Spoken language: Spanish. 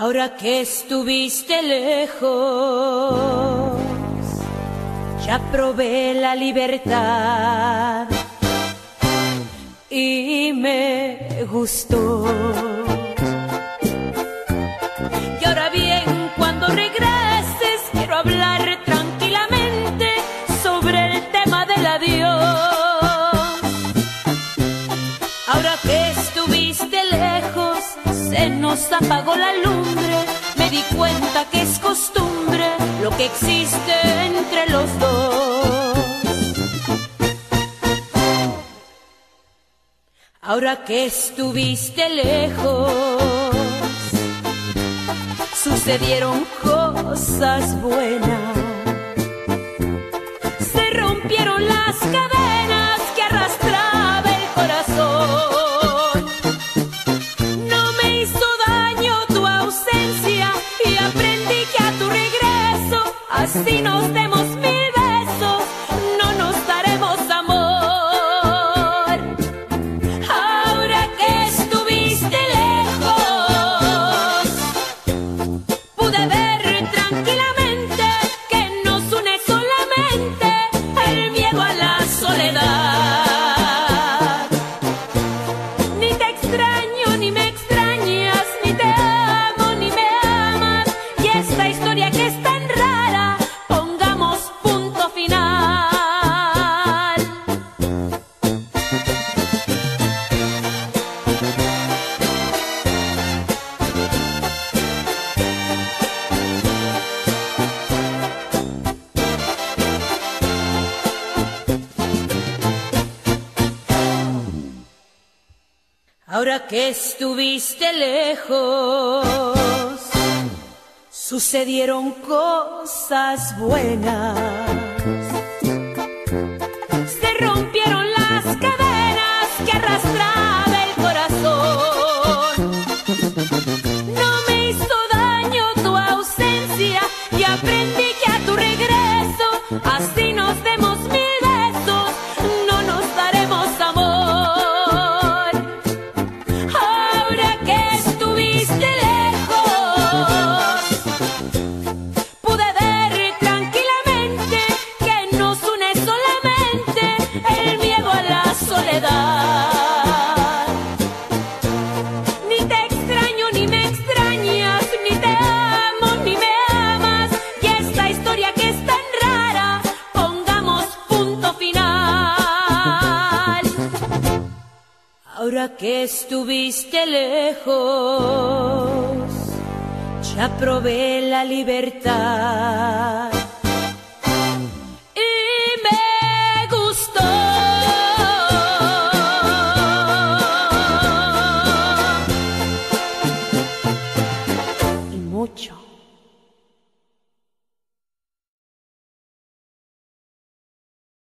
Ahora que estuviste lejos, ya probé la libertad y me gustó. Apagó la lumbre, me di cuenta que es costumbre lo que existe entre los dos. Ahora que estuviste lejos, sucedieron cosas buenas. Se rompieron las cadenas Ahora que estuviste lejos, sucedieron cosas buenas. Se rompieron las cadenas que arrastraba el corazón. No me hizo daño tu ausencia y aprendí que a tu regreso así nos Ahora que estuviste lejos, ya probé la libertad. y me gustó mucho.